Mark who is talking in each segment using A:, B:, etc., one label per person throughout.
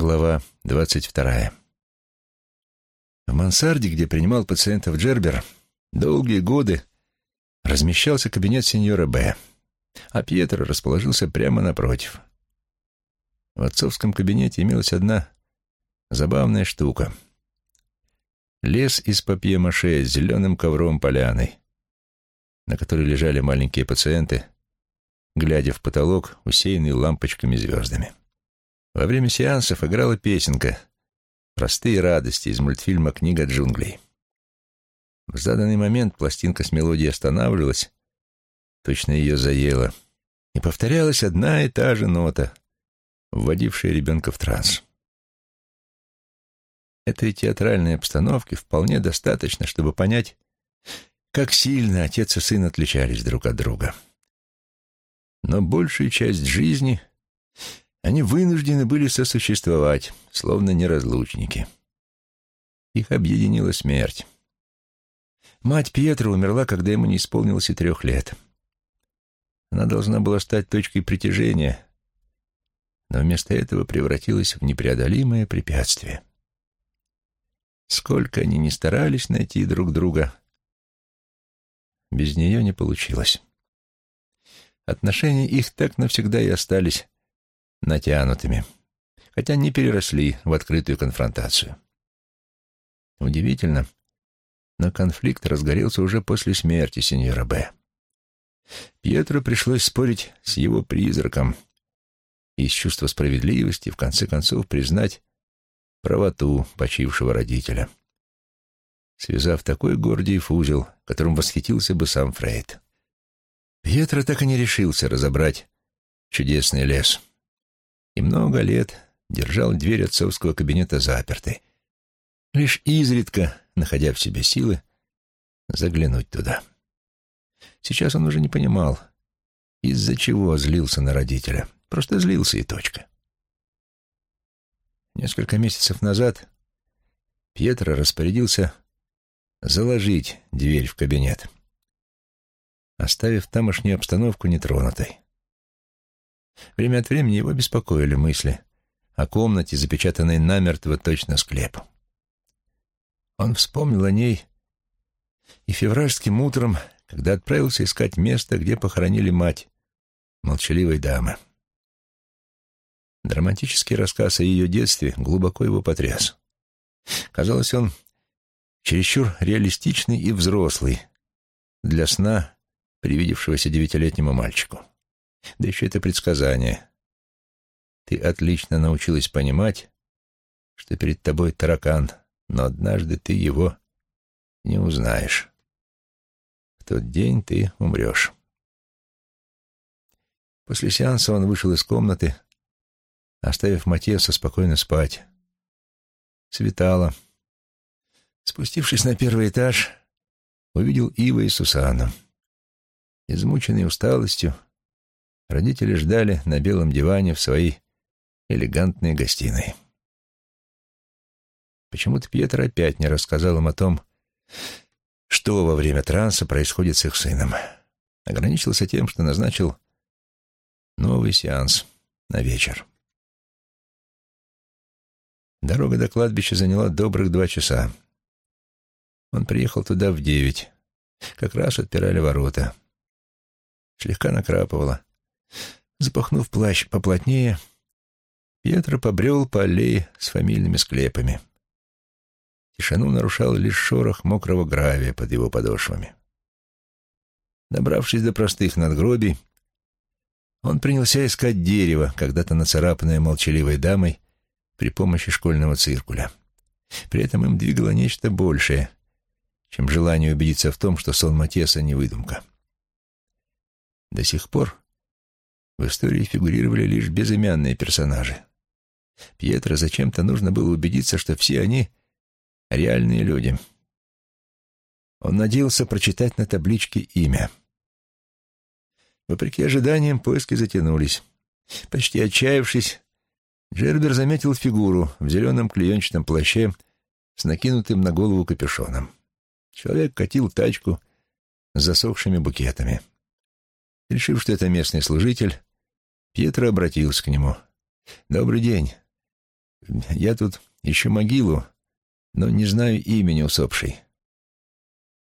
A: Глава двадцать вторая. В мансарде, где принимал пациентов Джербер, долгие годы размещался кабинет сеньора Б, а Пьетро расположился прямо напротив. В отцовском кабинете имелась одна забавная штука. Лес из папье-маше с зеленым ковром поляной, на которой лежали маленькие пациенты, глядя в потолок, усеянный лампочками звездами. Во время сеансов играла песенка «Простые радости» из мультфильма «Книга джунглей». В заданный момент пластинка с мелодией останавливалась, точно ее заело, и повторялась одна и та же нота, вводившая ребенка в транс. Этой театральной обстановки вполне достаточно, чтобы понять, как сильно отец и сын отличались друг от друга. Но большую часть жизни они вынуждены были сосуществовать, словно неразлучники. Их объединила смерть. Мать Пьетро умерла, когда ему не исполнилось и трех лет. Она должна была стать точкой притяжения, но вместо этого превратилась в непреодолимое препятствие. Сколько они ни старались найти друг друга, без нее не получилось. Отношения их так навсегда и остались натянутыми, хотя не переросли в открытую конфронтацию. Удивительно, но конфликт разгорелся уже после смерти сеньора Б. Пьетро пришлось спорить с его призраком и из чувства справедливости в конце концов признать правоту почившего родителя, связав такой гордиев узел, которым восхитился бы сам Фрейд. Пьетро так и не решился разобрать чудесный лес — и много лет держал дверь отцовского кабинета запертой, лишь изредка, находя в себе силы, заглянуть туда. Сейчас он уже не понимал, из-за чего злился на родителя. Просто злился и точка. Несколько месяцев назад Пьетро распорядился заложить дверь в кабинет, оставив тамошнюю обстановку нетронутой. Время от времени его беспокоили мысли о комнате, запечатанной намертво точно склеп. Он вспомнил о ней и февральским утром, когда отправился искать место, где похоронили мать молчаливой дамы. Драматический рассказ о ее детстве глубоко его потряс. Казалось, он чересчур реалистичный и взрослый для сна, привидевшегося девятилетнему мальчику. Да еще это предсказание. Ты отлично научилась понимать, что перед тобой таракан, но однажды ты его не узнаешь. В тот день ты умрешь. После сеанса он вышел из комнаты, оставив Матеса спокойно спать. Светало. Спустившись на первый этаж, увидел Ива и Сусану. Измученный усталостью, Родители ждали на белом диване в своей элегантной гостиной. Почему-то Пьетро опять не рассказал им о том, что во время транса происходит с их сыном. Ограничился тем, что назначил новый сеанс на вечер. Дорога до кладбища заняла добрых два часа. Он приехал туда в девять. Как раз отпирали ворота. Слегка накрапывало. Запахнув плащ поплотнее, Пьетро побрел по аллее с фамильными склепами. Тишину нарушал лишь шорох мокрого гравия под его подошвами. Добравшись до простых надгробий, он принялся искать дерево, когда-то нацарапанное молчаливой дамой при помощи школьного циркуля. При этом им двигало нечто большее, чем желание убедиться в том, что сон Матеса не выдумка. До сих пор в истории фигурировали лишь безымянные персонажи. Пьетро зачем-то нужно было убедиться, что все они — реальные люди. Он надеялся прочитать на табличке имя. Вопреки ожиданиям, поиски затянулись. Почти отчаявшись, Джербер заметил фигуру в зеленом клеенчатом плаще с накинутым на голову капюшоном. Человек катил тачку с засохшими букетами. Решив, что это местный служитель, Пьетро обратился к нему. «Добрый день. Я тут ищу могилу, но не знаю имени усопшей.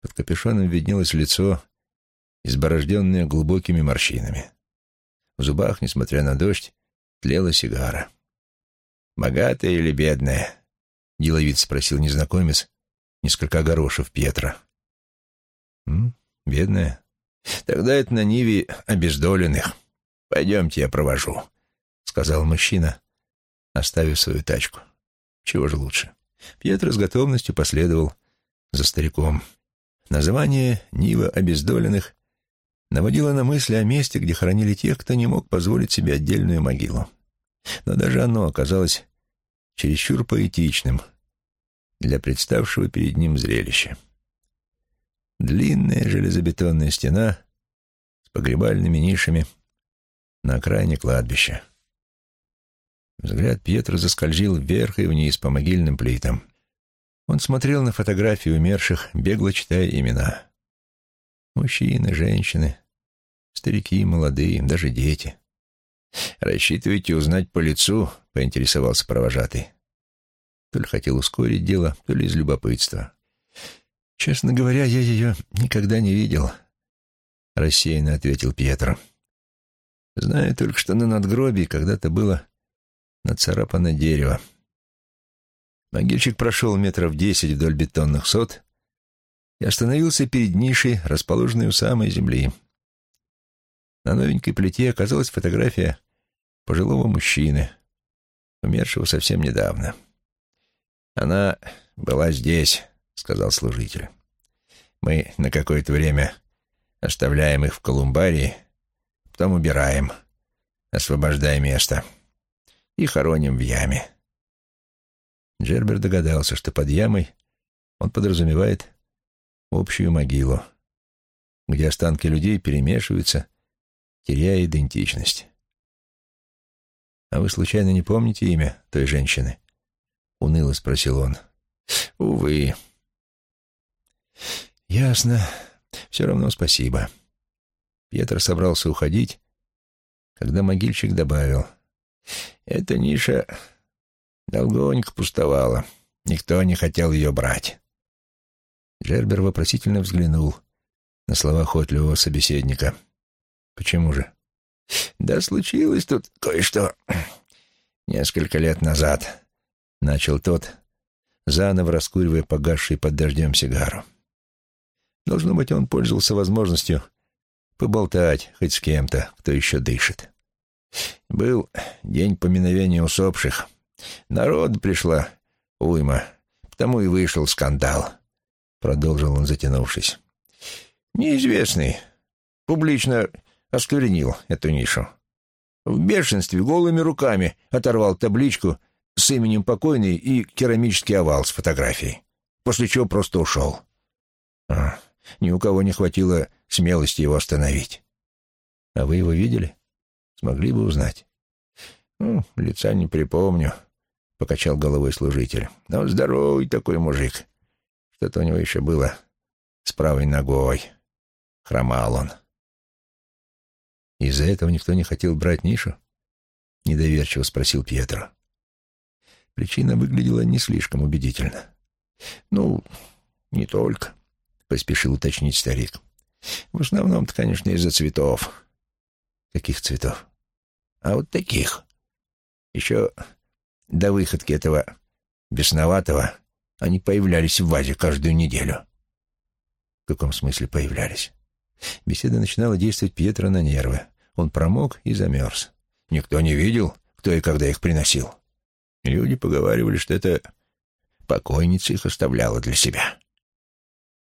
A: Под капюшоном виднелось лицо, изборожденное глубокими морщинами. В зубах, несмотря на дождь, тлела сигара. «Богатая или бедная?» — деловит спросил незнакомец, несколько огорошив Петра. «М? «Бедная?» «Тогда это на Ниве обездоленных. Пойдемте, я провожу», — сказал мужчина, оставив свою тачку. «Чего же лучше?» Пьетро с готовностью последовал за стариком. Название «Нива обездоленных» наводило на мысли о месте, где хоронили тех, кто не мог позволить себе отдельную могилу. Но даже оно оказалось чересчур поэтичным для представшего перед ним зрелища. Длинная железобетонная стена с погребальными нишами на окраине кладбища. Взгляд Пьетро заскользил вверх и вниз по могильным плитам. Он смотрел на фотографии умерших, бегло читая имена. Мужчины, женщины, старики, молодые, даже дети. «Рассчитываете узнать по лицу?» — поинтересовался провожатый. То ли хотел ускорить дело, то ли из любопытства. «Честно говоря, я ее никогда не видел», — рассеянно ответил Пьетро. «Знаю только, что на надгробии когда-то было нацарапано дерево. Могильщик прошел метров десять вдоль бетонных сот и остановился перед нишей, расположенной у самой земли. На новенькой плите оказалась фотография пожилого мужчины, умершего совсем недавно. «Она была здесь», — сказал служитель. «Мы на какое-то время оставляем их в колумбарии, потом убираем, освобождая место, и хороним в яме». Джербер догадался, что под ямой он подразумевает общую могилу, где останки людей перемешиваются, теряя идентичность. «А вы случайно не помните имя той женщины?» — уныло спросил он. «Увы». «Ясно. Все равно спасибо». Петр собрался уходить, когда могильщик добавил. «Эта ниша долгонько пустовала. Никто не хотел ее брать». Джербер вопросительно взглянул на слова охотливого собеседника. «Почему же?» «Да случилось тут кое-что несколько лет назад», — начал тот, заново раскуривая погасший под дождем сигару. Должно быть, он пользовался возможностью поболтать хоть с кем-то, кто еще дышит. Был день поминовения усопших. Народ пришла уйма, потому и вышел скандал, — продолжил он, затянувшись. Неизвестный публично осквернил эту нишу. В бешенстве голыми руками оторвал табличку с именем покойной и керамический овал с фотографией, после чего просто ушел. А, ни у кого не хватило смелости его остановить. А вы его видели? Смогли бы узнать? Ну, лица не припомню, — покачал головой служитель. Но здоровый такой мужик. Что-то у него еще было с правой ногой. Хромал он. «Из-за этого никто не хотел брать нишу?» — недоверчиво спросил Пьетро. Причина выглядела не слишком убедительно. «Ну, не только», — поспешил уточнить старик. «В основном-то, конечно, из-за цветов». «Каких цветов?» «А вот таких. Еще до выходки этого бесноватого они появлялись в вазе каждую неделю». «В каком смысле появлялись?» Беседа начинала действовать Пьетро на нервы. Он промок и замерз. Никто не видел, кто и когда их приносил. Люди поговаривали, что это покойница их оставляла для себя.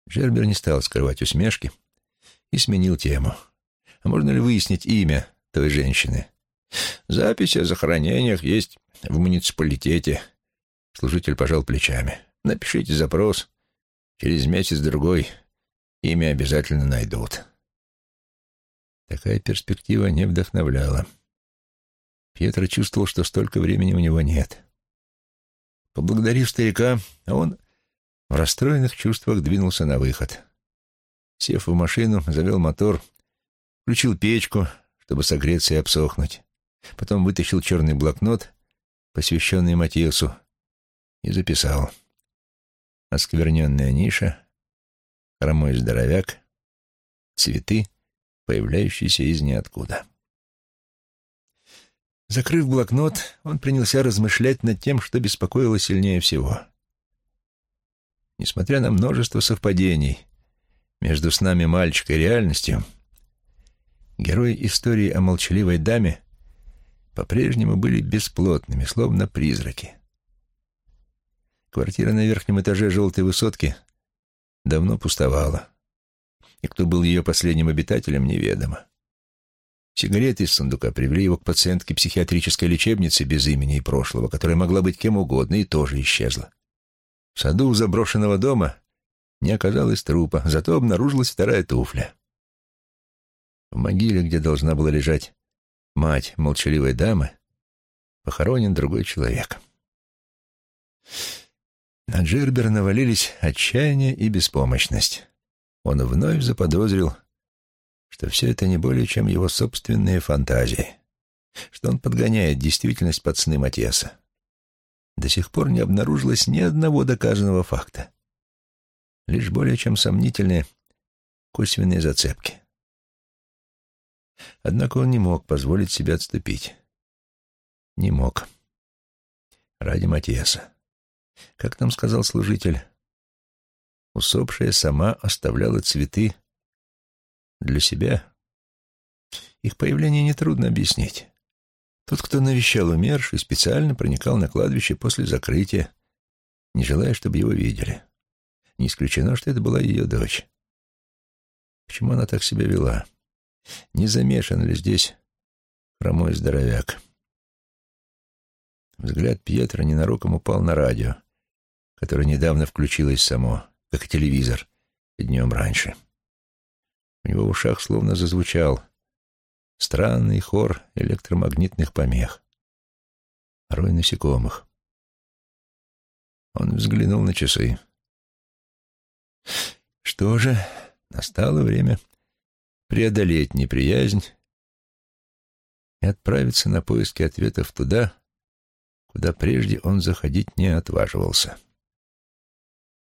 A: Жербер не стал скрывать усмешки и сменил тему. А можно ли выяснить имя той женщины? Запись о захоронениях есть в муниципалитете. Служитель пожал плечами. Напишите запрос. Через месяц-другой имя обязательно найдут. Такая перспектива не вдохновляла. Пьетро чувствовал, что столько времени у него нет. Поблагодарив старика, он в расстроенных чувствах двинулся на выход. Сев в машину, завел мотор, включил печку, чтобы согреться и обсохнуть. Потом вытащил черный блокнот, посвященный Матиасу, и записал. Оскверненная ниша, хромой здоровяк, цветы, появляющиеся из ниоткуда. Закрыв блокнот, он принялся размышлять над тем, что беспокоило сильнее всего. Несмотря на множество совпадений между снами мальчика и реальностью, герои истории о молчаливой даме по-прежнему были бесплотными, словно призраки. Квартира на верхнем этаже желтой высотки давно пустовала, и кто был ее последним обитателем, неведомо. Сигареты из сундука привели его к пациентке психиатрической лечебницы без имени и прошлого, которая могла быть кем угодно и тоже исчезла. В саду заброшенного дома не оказалось трупа, зато обнаружилась вторая туфля. В могиле, где должна была лежать мать молчаливой дамы, похоронен другой человек. На Джербера навалились отчаяние и беспомощность. Он вновь заподозрил, что все это не более чем его собственные фантазии, что он подгоняет действительность под сны Матьеса. До сих пор не обнаружилось ни одного доказанного факта. Лишь более чем сомнительные косвенные зацепки. Однако он не мог позволить себе отступить. Не мог. Ради Матьеса. Как нам сказал служитель, усопшая сама оставляла цветы для себя. Их появление нетрудно объяснить. Тот, кто навещал умершую, специально проникал на кладбище после закрытия, не желая, чтобы его видели. Не исключено, что это была ее дочь. Почему она так себя вела? Не замешан ли здесь хромой здоровяк? Взгляд Пьетра ненароком упал на радио, которое недавно включилось само, как телевизор днем раньше. У него в ушах словно зазвучал странный хор электромагнитных помех. Рой насекомых. Он взглянул на часы. Что же, настало время преодолеть неприязнь и отправиться на поиски ответов туда, куда прежде он заходить не отваживался.